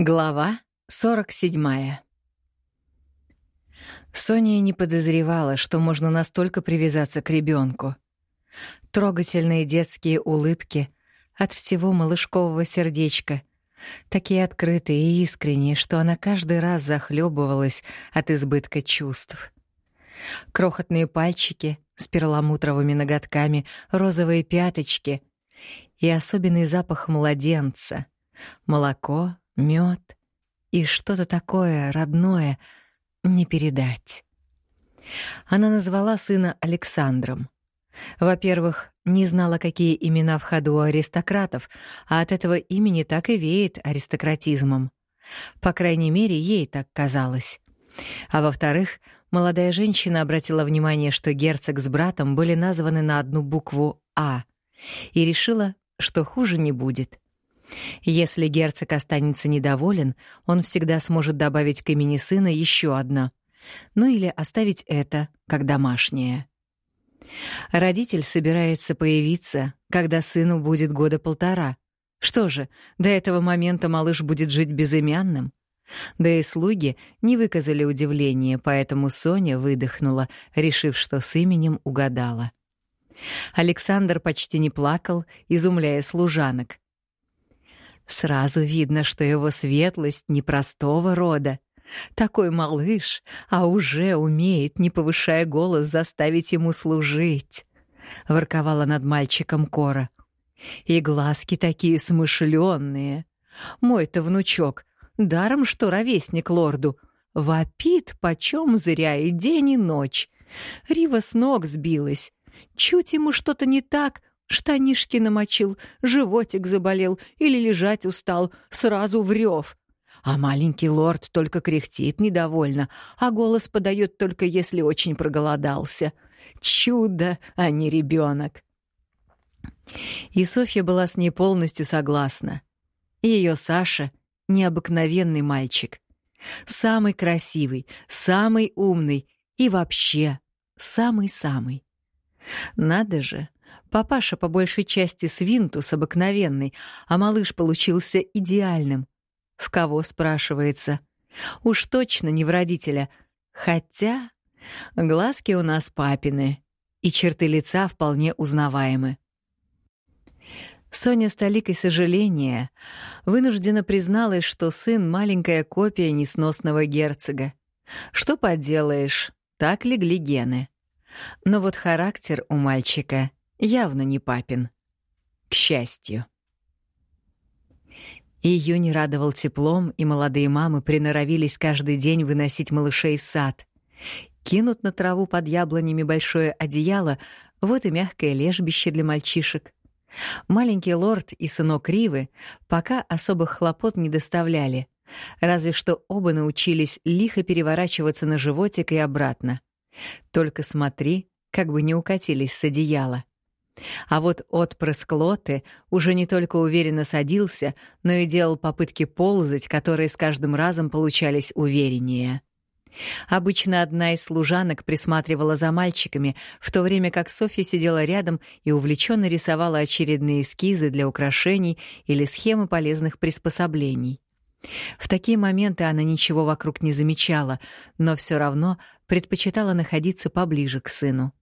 Глава 47 Соня не подозревала, что можно настолько привязаться к ребенку. Трогательные детские улыбки от всего малышкового сердечка, такие открытые и искренние, что она каждый раз захлебывалась от избытка чувств. Крохотные пальчики с перламутровыми ноготками, розовые пяточки и особенный запах младенца — молоко, мед и что-то такое родное не передать. Она назвала сына Александром. Во-первых, не знала, какие имена в ходу у аристократов, а от этого имени так и веет аристократизмом. По крайней мере, ей так казалось. А во-вторых, молодая женщина обратила внимание, что герцог с братом были названы на одну букву «А», и решила, что хуже не будет. Если герцог останется недоволен, он всегда сможет добавить к имени сына еще одно. Ну или оставить это, как домашнее. Родитель собирается появиться, когда сыну будет года полтора. Что же, до этого момента малыш будет жить безымянным? Да и слуги не выказали удивления, поэтому Соня выдохнула, решив, что с именем угадала. Александр почти не плакал, изумляя служанок. Сразу видно, что его светлость непростого рода. Такой малыш, а уже умеет, не повышая голос, заставить ему служить. Ворковала над мальчиком Кора. И глазки такие смышленные. Мой-то внучок, даром что ровесник лорду, вопит почем зря и день, и ночь. Рива с ног сбилась. Чуть ему что-то не так, Штанишки намочил, животик заболел или лежать устал, сразу врёв. А маленький лорд только кряхтит недовольно, а голос подает только если очень проголодался. Чудо, а не ребенок. И Софья была с ней полностью согласна. Ее Саша — необыкновенный мальчик. Самый красивый, самый умный и вообще самый-самый. Надо же, Папаша по большей части свинтус обыкновенный, а малыш получился идеальным. В кого, спрашивается? Уж точно не в родителя. Хотя глазки у нас папины, и черты лица вполне узнаваемы. Соня с толикой сожаления вынуждена призналась, что сын — маленькая копия несносного герцога. Что поделаешь, так легли гены. Но вот характер у мальчика Явно не папин. К счастью. Июнь радовал теплом, и молодые мамы приноровились каждый день выносить малышей в сад. Кинут на траву под яблонями большое одеяло, вот и мягкое лежбище для мальчишек. Маленький лорд и сынок Ривы пока особых хлопот не доставляли, разве что оба научились лихо переворачиваться на животик и обратно. Только смотри, как бы не укатились с одеяла. А вот отпрыск Лоты уже не только уверенно садился, но и делал попытки ползать, которые с каждым разом получались увереннее. Обычно одна из служанок присматривала за мальчиками, в то время как Софья сидела рядом и увлеченно рисовала очередные эскизы для украшений или схемы полезных приспособлений. В такие моменты она ничего вокруг не замечала, но все равно предпочитала находиться поближе к сыну.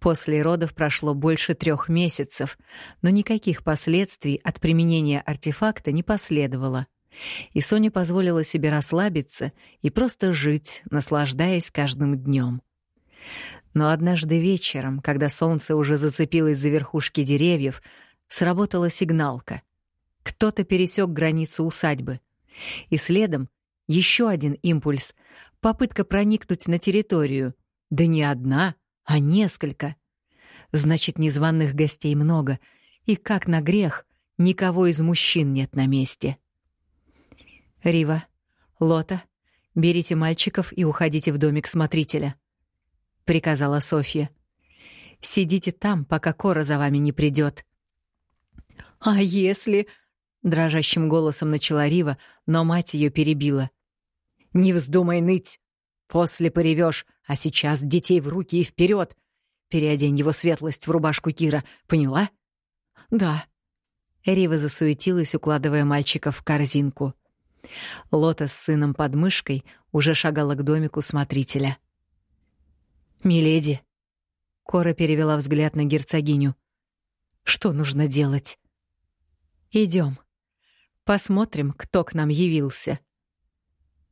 После родов прошло больше трех месяцев, но никаких последствий от применения артефакта не последовало. И Соня позволила себе расслабиться и просто жить, наслаждаясь каждым днем. Но однажды вечером, когда солнце уже зацепилось за верхушки деревьев, сработала сигналка. Кто-то пересек границу усадьбы. И следом еще один импульс — попытка проникнуть на территорию. Да не одна — а несколько. Значит, незваных гостей много, и как на грех, никого из мужчин нет на месте. Рива, Лота, берите мальчиков и уходите в домик смотрителя, приказала Софья. Сидите там, пока Кора за вами не придет. А если дрожащим голосом начала Рива, но мать ее перебила. Не вздумай ныть. После поревешь, а сейчас детей в руки и вперед. Переодень его светлость в рубашку Кира, поняла? Да. Рива засуетилась, укладывая мальчика в корзинку. Лота с сыном под мышкой уже шагала к домику смотрителя. «Миледи!» — Кора перевела взгляд на герцогиню. «Что нужно делать?» Идем. Посмотрим, кто к нам явился».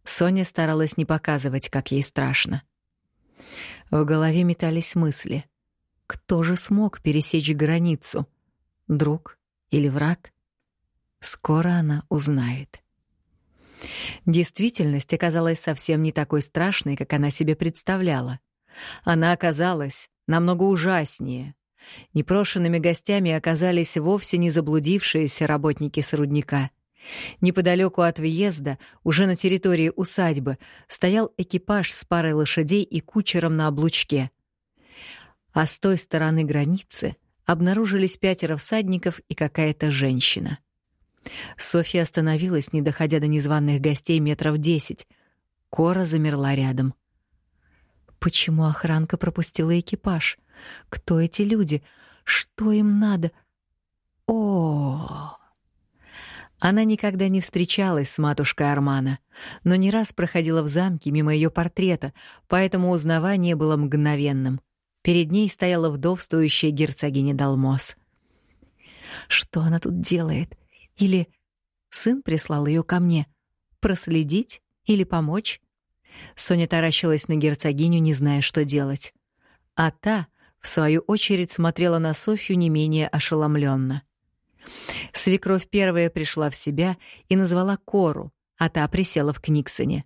Соня старалась не показывать, как ей страшно. В голове метались мысли. Кто же смог пересечь границу? Друг или враг? Скоро она узнает. Действительность оказалась совсем не такой страшной, как она себе представляла. Она оказалась намного ужаснее. Непрошенными гостями оказались вовсе не заблудившиеся работники с рудника. Неподалеку от въезда, уже на территории усадьбы, стоял экипаж с парой лошадей и кучером на облучке. А с той стороны границы обнаружились пятеро всадников и какая-то женщина — Софья остановилась, не доходя до незваных гостей метров десять. Кора замерла рядом. Почему охранка пропустила экипаж? Кто эти люди? Что им надо? О! Она никогда не встречалась с матушкой Армана, но не раз проходила в замке мимо ее портрета, поэтому узнавание было мгновенным. Перед ней стояла вдовствующая герцогиня Далмос. Что она тут делает? Или сын прислал ее ко мне? Проследить или помочь? Соня таращилась на герцогиню, не зная, что делать. А та, в свою очередь, смотрела на Софью не менее ошеломленно. Свекровь первая пришла в себя и назвала Кору, а та присела в Книксоне.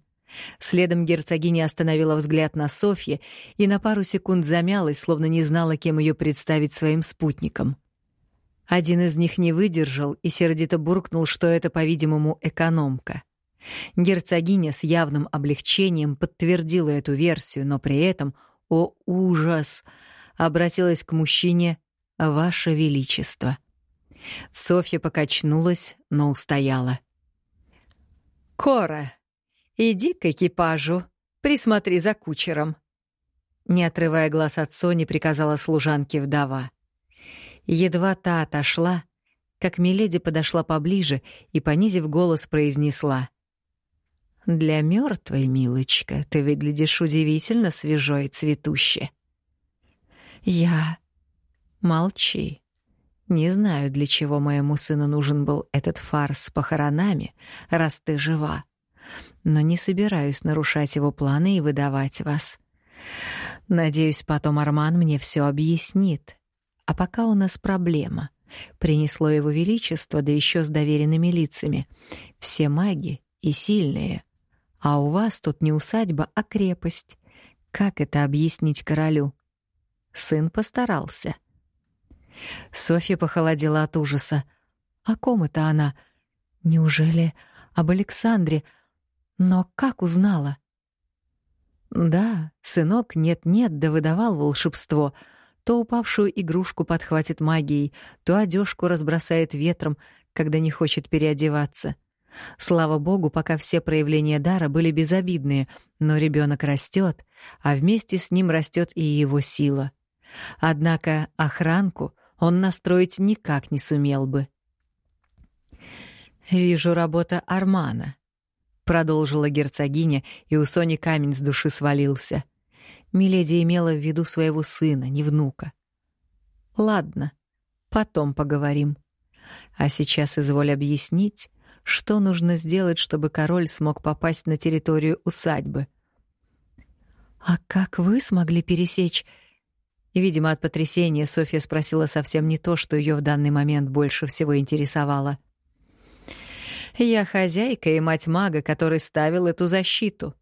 Следом герцогиня остановила взгляд на Софье и на пару секунд замялась, словно не знала, кем ее представить своим спутникам. Один из них не выдержал и сердито буркнул, что это, по-видимому, экономка. Герцогиня с явным облегчением подтвердила эту версию, но при этом, о ужас, обратилась к мужчине «Ваше Величество». Софья покачнулась, но устояла. «Кора, иди к экипажу, присмотри за кучером», не отрывая глаз от Сони, приказала служанке вдова. Едва та отошла, как Миледи подошла поближе и, понизив голос, произнесла. «Для мертвой, милочка, ты выглядишь удивительно свежо и цветуще». «Я...» «Молчи. Не знаю, для чего моему сыну нужен был этот фарс с похоронами, раз ты жива. Но не собираюсь нарушать его планы и выдавать вас. Надеюсь, потом Арман мне все объяснит, а пока у нас проблема. Принесло его величество, да еще с доверенными лицами. Все маги и сильные. А у вас тут не усадьба, а крепость. Как это объяснить королю? Сын постарался. Софья похолодела от ужаса. О ком это она? Неужели об Александре? Но как узнала? Да, сынок нет-нет, да выдавал волшебство — то упавшую игрушку подхватит магией, то одежку разбросает ветром, когда не хочет переодеваться. Слава богу, пока все проявления дара были безобидные, но ребенок растет, а вместе с ним растет и его сила. Однако охранку он настроить никак не сумел бы. «Вижу работа Армана», — продолжила герцогиня, и у Сони камень с души свалился — Миледи имела в виду своего сына, не внука. Ладно, потом поговорим. А сейчас изволь объяснить, что нужно сделать, чтобы король смог попасть на территорию усадьбы. А как вы смогли пересечь? Видимо, от потрясения Софья спросила совсем не то, что ее в данный момент больше всего интересовало. Я хозяйка и мать мага, который ставил эту защиту,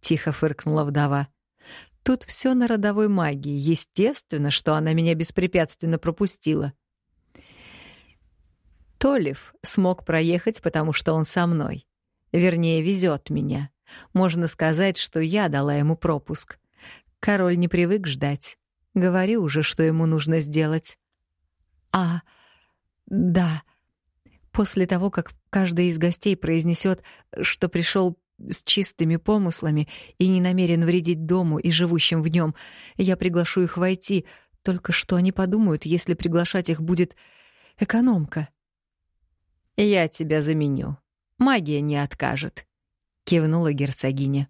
тихо фыркнула вдова. Тут все на родовой магии. Естественно, что она меня беспрепятственно пропустила. Толев смог проехать, потому что он со мной. Вернее, везет меня. Можно сказать, что я дала ему пропуск. Король не привык ждать. Говорю уже, что ему нужно сделать. А, да. После того, как каждый из гостей произнесет, что пришел с чистыми помыслами и не намерен вредить дому и живущим в нем. Я приглашу их войти, только что они подумают, если приглашать их будет экономка. «Я тебя заменю», магия не откажет», — кивнула герцогиня.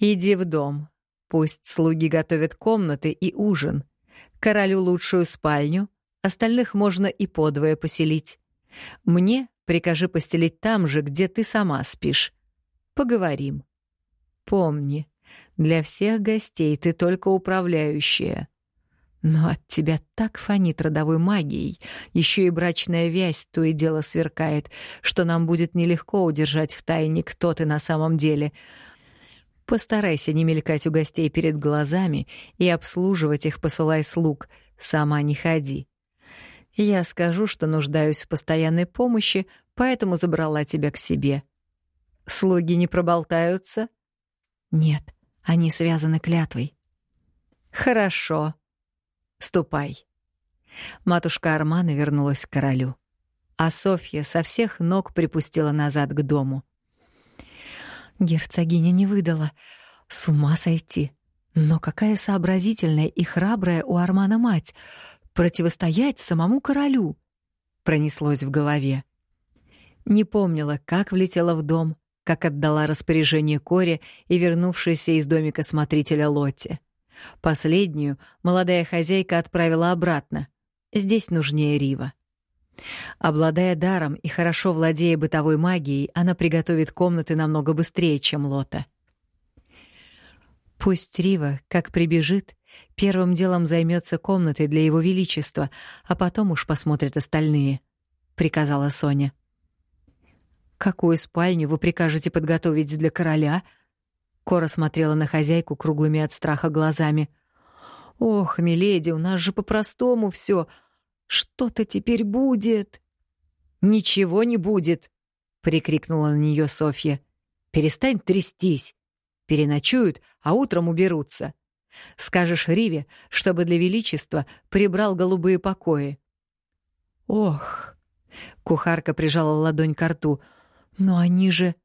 «Иди в дом. Пусть слуги готовят комнаты и ужин. Королю лучшую спальню, остальных можно и подвое поселить. Мне прикажи постелить там же, где ты сама спишь. Поговорим. Помни, для всех гостей ты только управляющая. Но от тебя так фонит родовой магией, еще и брачная вязь то и дело сверкает, что нам будет нелегко удержать в тайне, кто ты на самом деле. Постарайся не мелькать у гостей перед глазами и обслуживать их, посылай слуг. Сама не ходи. Я скажу, что нуждаюсь в постоянной помощи, поэтому забрала тебя к себе. Слуги не проболтаются? Нет, они связаны клятвой. Хорошо. Ступай. Матушка Армана вернулась к королю, а Софья со всех ног припустила назад к дому. Герцогиня не выдала. С ума сойти. Но какая сообразительная и храбрая у Армана мать противостоять самому королю, пронеслось в голове. Не помнила, как влетела в дом, как отдала распоряжение Коре и вернувшейся из домика смотрителя Лотти. Последнюю молодая хозяйка отправила обратно. Здесь нужнее Рива. Обладая даром и хорошо владея бытовой магией, она приготовит комнаты намного быстрее, чем Лота. Пусть Рива, как прибежит, Первым делом займется комнатой для его величества, а потом уж посмотрят остальные, приказала Соня. Какую спальню вы прикажете подготовить для короля? Кора смотрела на хозяйку круглыми от страха глазами. Ох, миледи, у нас же по-простому все. Что-то теперь будет. Ничего не будет, прикрикнула на нее Софья. Перестань трястись. Переночуют, а утром уберутся. Скажешь Риве, чтобы для величества прибрал голубые покои. Ох, кухарка прижала ладонь к рту. Но они же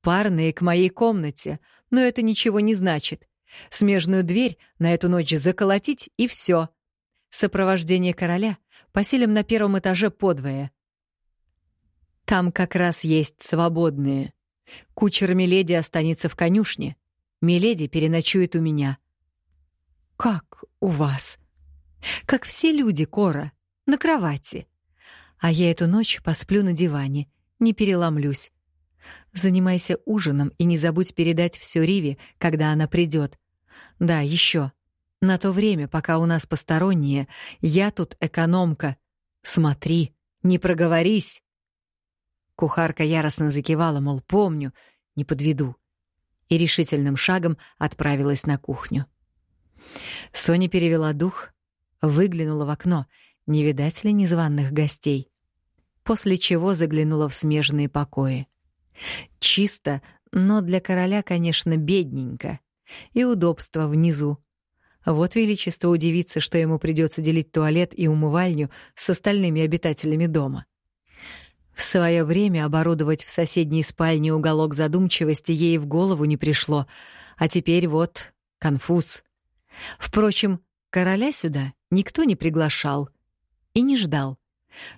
парные к моей комнате, но это ничего не значит. Смежную дверь на эту ночь заколотить и все. Сопровождение короля поселим на первом этаже подвое. Там как раз есть свободные. Кучер Миледи останется в конюшне. Миледи переночует у меня. «Как у вас?» «Как все люди, Кора, на кровати. А я эту ночь посплю на диване, не переломлюсь. Занимайся ужином и не забудь передать все Риве, когда она придет. Да, еще. На то время, пока у нас посторонние, я тут экономка. Смотри, не проговорись». Кухарка яростно закивала, мол, помню, не подведу. И решительным шагом отправилась на кухню. Соня перевела дух, выглянула в окно, не видать ли незваных гостей, после чего заглянула в смежные покои. Чисто, но для короля, конечно, бедненько. И удобство внизу. Вот величество удивится, что ему придется делить туалет и умывальню с остальными обитателями дома. В свое время оборудовать в соседней спальне уголок задумчивости ей в голову не пришло, а теперь вот конфуз. Впрочем, короля сюда никто не приглашал и не ждал.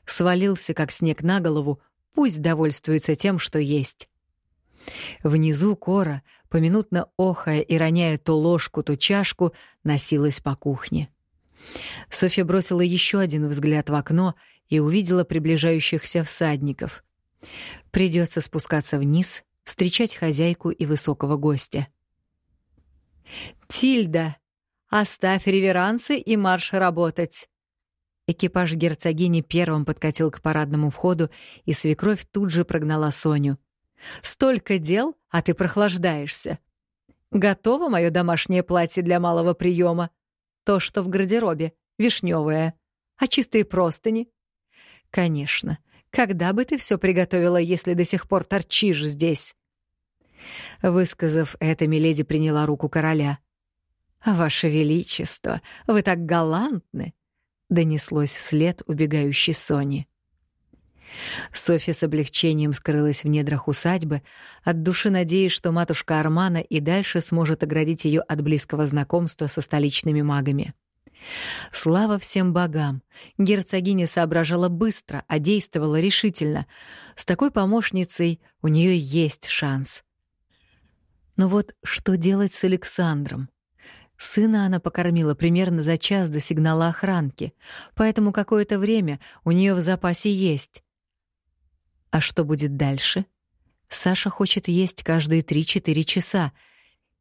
Свалился, как снег на голову, пусть довольствуется тем, что есть. Внизу Кора, поминутно охая и роняя то ложку, то чашку, носилась по кухне. Софья бросила еще один взгляд в окно и увидела приближающихся всадников. Придется спускаться вниз, встречать хозяйку и высокого гостя. «Тильда!» Оставь реверансы и марш работать. Экипаж герцогини первым подкатил к парадному входу, и свекровь тут же прогнала Соню. «Столько дел, а ты прохлаждаешься. Готово мое домашнее платье для малого приема? То, что в гардеробе, вишневое. А чистые простыни? Конечно. Когда бы ты все приготовила, если до сих пор торчишь здесь?» Высказав это, Миледи приняла руку короля — «Ваше Величество, вы так галантны!» — донеслось вслед убегающей Сони. Софья с облегчением скрылась в недрах усадьбы, от души надеясь, что матушка Армана и дальше сможет оградить ее от близкого знакомства со столичными магами. Слава всем богам! Герцогиня соображала быстро, а действовала решительно. С такой помощницей у нее есть шанс. Но вот что делать с Александром? Сына она покормила примерно за час до сигнала охранки, поэтому какое-то время у нее в запасе есть. А что будет дальше? Саша хочет есть каждые 3-4 часа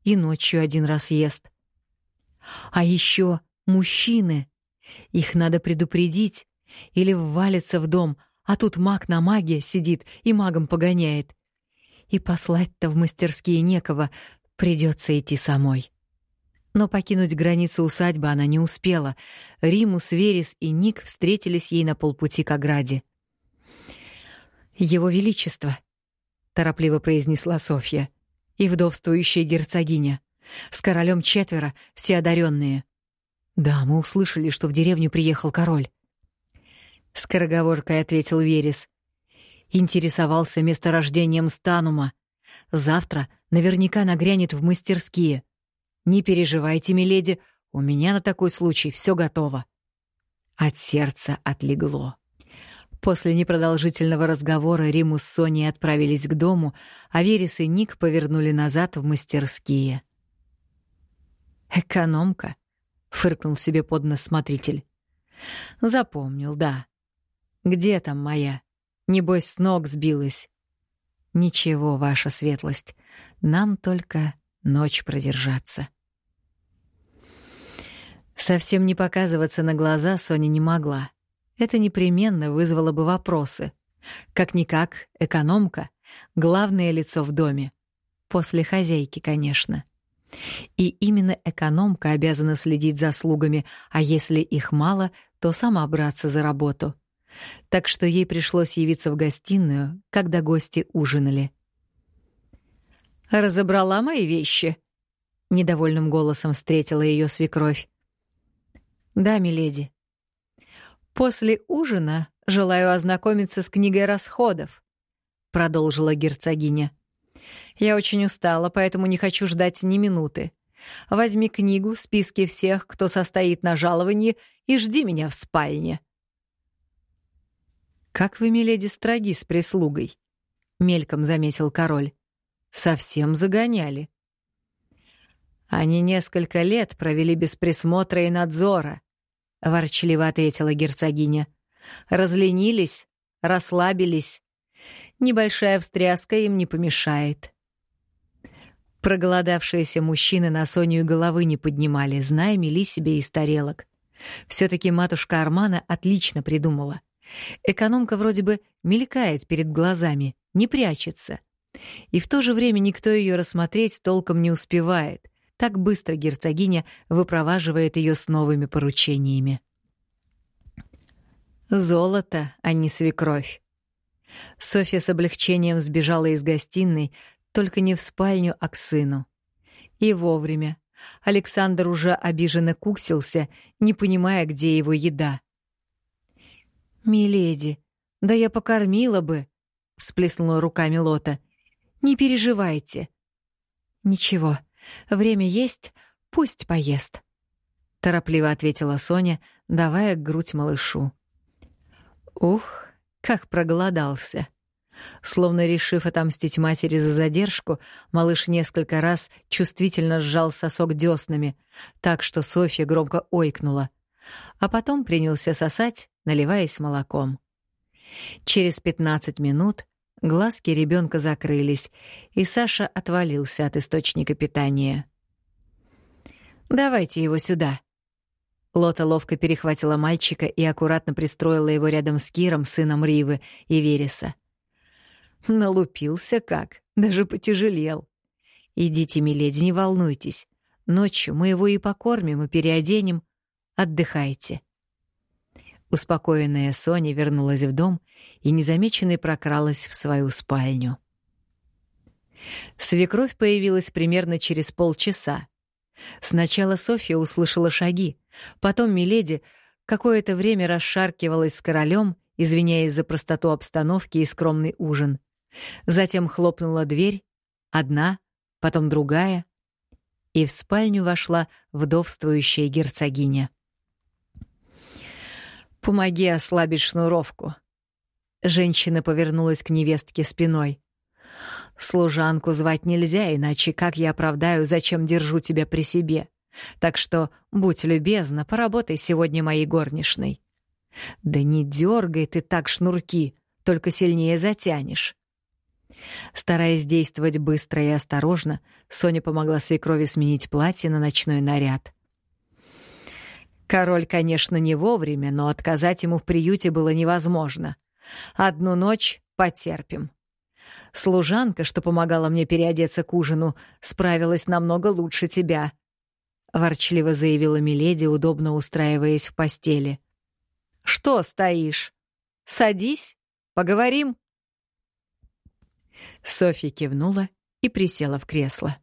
и ночью один раз ест. А еще мужчины. Их надо предупредить или ввалиться в дом, а тут маг на маге сидит и магом погоняет. И послать-то в мастерские некого, придется идти самой. Но покинуть границы усадьбы она не успела. Римус, Верес и Ник встретились ей на полпути к ограде. «Его Величество», — торопливо произнесла Софья, — «и вдовствующая герцогиня. С королем четверо, все одаренные. «Да, мы услышали, что в деревню приехал король». Скороговоркой ответил Верес. Интересовался месторождением Станума. Завтра наверняка нагрянет в мастерские. Не переживайте, миледи, у меня на такой случай все готово. От сердца отлегло. После непродолжительного разговора Риму с Соней отправились к дому, а Верес и Ник повернули назад в мастерские. «Экономка», — фыркнул себе под нос смотритель. «Запомнил, да. Где там моя? Небось, с ног сбилась». «Ничего, ваша светлость, нам только ночь продержаться». Совсем не показываться на глаза Соня не могла. Это непременно вызвало бы вопросы. Как-никак, экономка — главное лицо в доме. После хозяйки, конечно. И именно экономка обязана следить за слугами, а если их мало, то сама браться за работу. Так что ей пришлось явиться в гостиную, когда гости ужинали. «Разобрала мои вещи?» — недовольным голосом встретила ее свекровь. «Да, миледи». «После ужина желаю ознакомиться с книгой расходов», — продолжила герцогиня. «Я очень устала, поэтому не хочу ждать ни минуты. Возьми книгу, списки всех, кто состоит на жаловании, и жди меня в спальне». «Как вы, миледи, строги с прислугой», — мельком заметил король. «Совсем загоняли». Они несколько лет провели без присмотра и надзора, — ворчливо ответила герцогиня. «Разленились, расслабились. Небольшая встряска им не помешает». Проголодавшиеся мужчины на Соню головы не поднимали, зная мели себе из тарелок. все таки матушка Армана отлично придумала. Экономка вроде бы мелькает перед глазами, не прячется. И в то же время никто ее рассмотреть толком не успевает. Так быстро герцогиня выпроваживает ее с новыми поручениями. Золото, а не свекровь. Софья с облегчением сбежала из гостиной, только не в спальню, а к сыну. И вовремя. Александр уже обиженно куксился, не понимая, где его еда. «Миледи, да я покормила бы», — всплеснула руками Лота. «Не переживайте». «Ничего, Время есть, пусть поест», — торопливо ответила Соня, давая грудь малышу. Ух, как проголодался. Словно решив отомстить матери за задержку, малыш несколько раз чувствительно сжал сосок дёснами, так что Софья громко ойкнула, а потом принялся сосать, наливаясь молоком. Через пятнадцать минут Глазки ребенка закрылись, и Саша отвалился от источника питания. «Давайте его сюда». Лота ловко перехватила мальчика и аккуратно пристроила его рядом с Киром, сыном Ривы и Вереса. Налупился как, даже потяжелел. «Идите, миледи, не волнуйтесь. Ночью мы его и покормим, и переоденем. Отдыхайте». Успокоенная Соня вернулась в дом и незамеченной прокралась в свою спальню. Свекровь появилась примерно через полчаса. Сначала Софья услышала шаги, потом Миледи какое-то время расшаркивалась с королем, извиняясь за простоту обстановки и скромный ужин. Затем хлопнула дверь, одна, потом другая, и в спальню вошла вдовствующая герцогиня. Помоги ослабить шнуровку. Женщина повернулась к невестке спиной. Служанку звать нельзя, иначе как я оправдаю, зачем держу тебя при себе? Так что, будь любезна, поработай сегодня моей горничной. Да не дергай ты так шнурки, только сильнее затянешь. Стараясь действовать быстро и осторожно, Соня помогла свекрови сменить платье на ночной наряд. Король, конечно, не вовремя, но отказать ему в приюте было невозможно. Одну ночь потерпим. Служанка, что помогала мне переодеться к ужину, справилась намного лучше тебя», — ворчливо заявила Миледи, удобно устраиваясь в постели. «Что стоишь? Садись, поговорим». Софья кивнула и присела в кресло.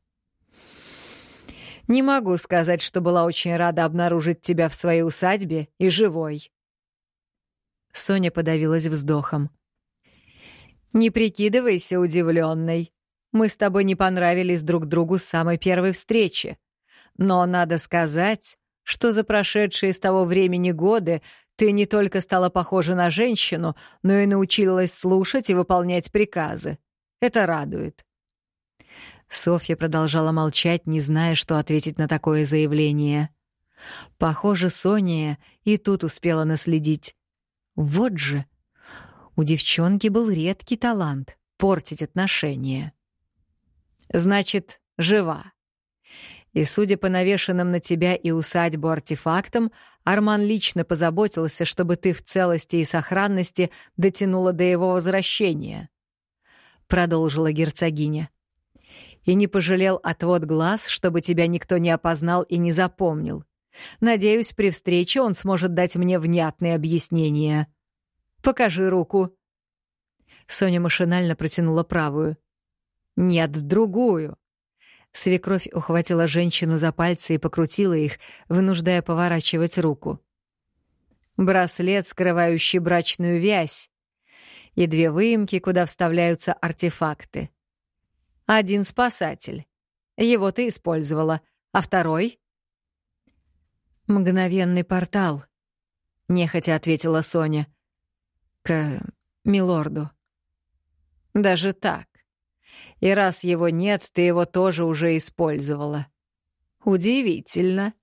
«Не могу сказать, что была очень рада обнаружить тебя в своей усадьбе и живой». Соня подавилась вздохом. «Не прикидывайся удивленной. Мы с тобой не понравились друг другу с самой первой встречи. Но надо сказать, что за прошедшие с того времени годы ты не только стала похожа на женщину, но и научилась слушать и выполнять приказы. Это радует». Софья продолжала молчать, не зная, что ответить на такое заявление. Похоже, Соня и тут успела наследить. Вот же, у девчонки был редкий талант портить отношения. Значит, жива. И, судя по навешанным на тебя и усадьбу артефактам, Арман лично позаботился, чтобы ты в целости и сохранности дотянула до его возвращения. Продолжила герцогиня. И не пожалел отвод глаз, чтобы тебя никто не опознал и не запомнил. Надеюсь, при встрече он сможет дать мне внятные объяснения. Покажи руку». Соня машинально протянула правую. «Нет, другую». Свекровь ухватила женщину за пальцы и покрутила их, вынуждая поворачивать руку. Браслет, скрывающий брачную вязь, и две выемки, куда вставляются артефакты. Один спасатель. Его ты использовала, а второй — «Мгновенный портал», — нехотя ответила Соня к милорду. Даже так. И раз его нет, ты его тоже уже использовала. Удивительно.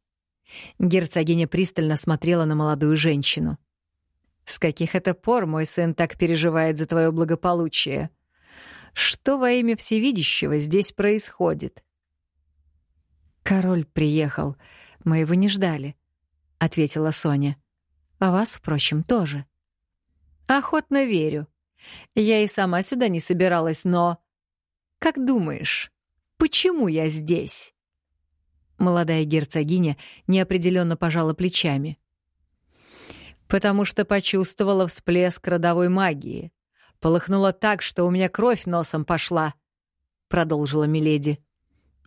Герцогиня пристально смотрела на молодую женщину. С каких это пор мой сын так переживает за твое благополучие? Что во имя всевидящего здесь происходит? Король приехал. Мы его не ждали, ответила Соня. А вас, впрочем, тоже. Охотно верю. Я и сама сюда не собиралась, но... Как думаешь, почему я здесь?» Молодая герцогиня неопределенно пожала плечами. «Потому что почувствовала всплеск родовой магии. Полыхнула так, что у меня кровь носом пошла», — продолжила Миледи.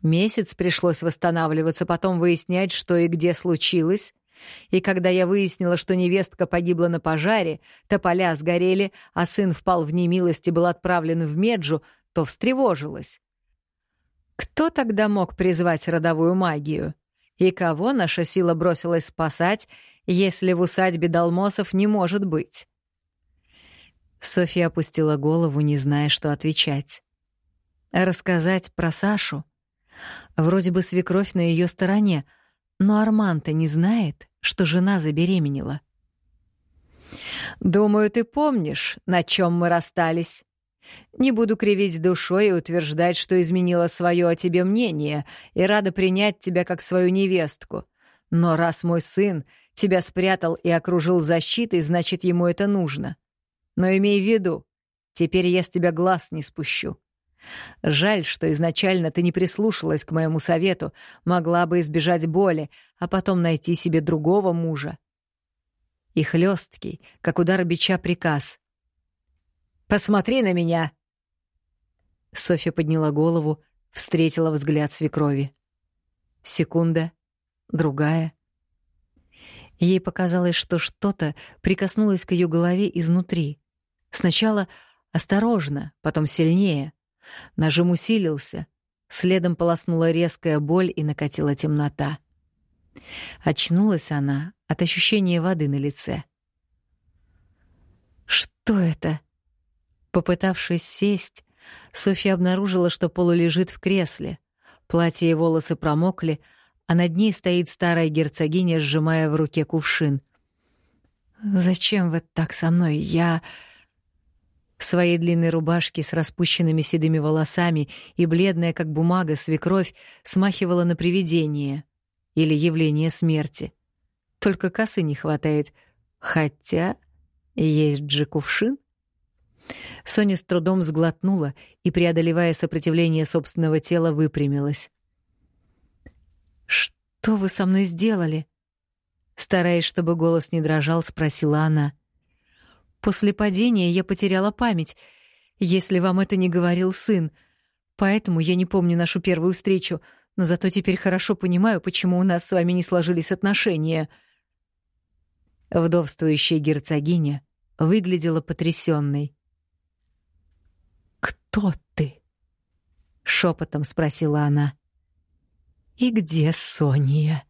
«Месяц пришлось восстанавливаться, потом выяснять, что и где случилось, и когда я выяснила, что невестка погибла на пожаре, тополя сгорели, а сын впал в немилость и был отправлен в Меджу, то встревожилась. Кто тогда мог призвать родовую магию? И кого наша сила бросилась спасать, если в усадьбе Далмосов не может быть? Софья опустила голову, не зная, что отвечать. Рассказать про Сашу? Вроде бы свекровь на ее стороне — но Арман-то не знает, что жена забеременела. «Думаю, ты помнишь, на чем мы расстались. Не буду кривить душой и утверждать, что изменила свое о тебе мнение и рада принять тебя как свою невестку. Но раз мой сын тебя спрятал и окружил защитой, значит, ему это нужно. Но имей в виду, теперь я с тебя глаз не спущу. Жаль, что изначально ты не прислушалась к моему совету, могла бы избежать боли, а потом найти себе другого мужа. И хлесткий, как удар бича, приказ. «Посмотри на меня!» Софья подняла голову, встретила взгляд свекрови. Секунда, другая. Ей показалось, что что-то прикоснулось к ее голове изнутри. Сначала осторожно, потом сильнее. Нажим усилился, следом полоснула резкая боль и накатила темнота. Очнулась она от ощущения воды на лице. Что это? Попытавшись сесть, Софья обнаружила, что полулежит в кресле. Платье и волосы промокли, а над ней стоит старая герцогиня, сжимая в руке кувшин. «Зачем вы так со мной? Я...» В своей длинной рубашке с распущенными седыми волосами и бледная, как бумага, свекровь смахивала на привидение или явление смерти. Только косы не хватает. Хотя есть же кувшин. Соня с трудом сглотнула и, преодолевая сопротивление собственного тела, выпрямилась. «Что вы со мной сделали?» Стараясь, чтобы голос не дрожал, спросила она. «После падения я потеряла память, если вам это не говорил сын. Поэтому я не помню нашу первую встречу, но зато теперь хорошо понимаю, почему у нас с вами не сложились отношения». Вдовствующая герцогиня выглядела потрясенной. «Кто ты?» — шепотом спросила она. «И где Сония?»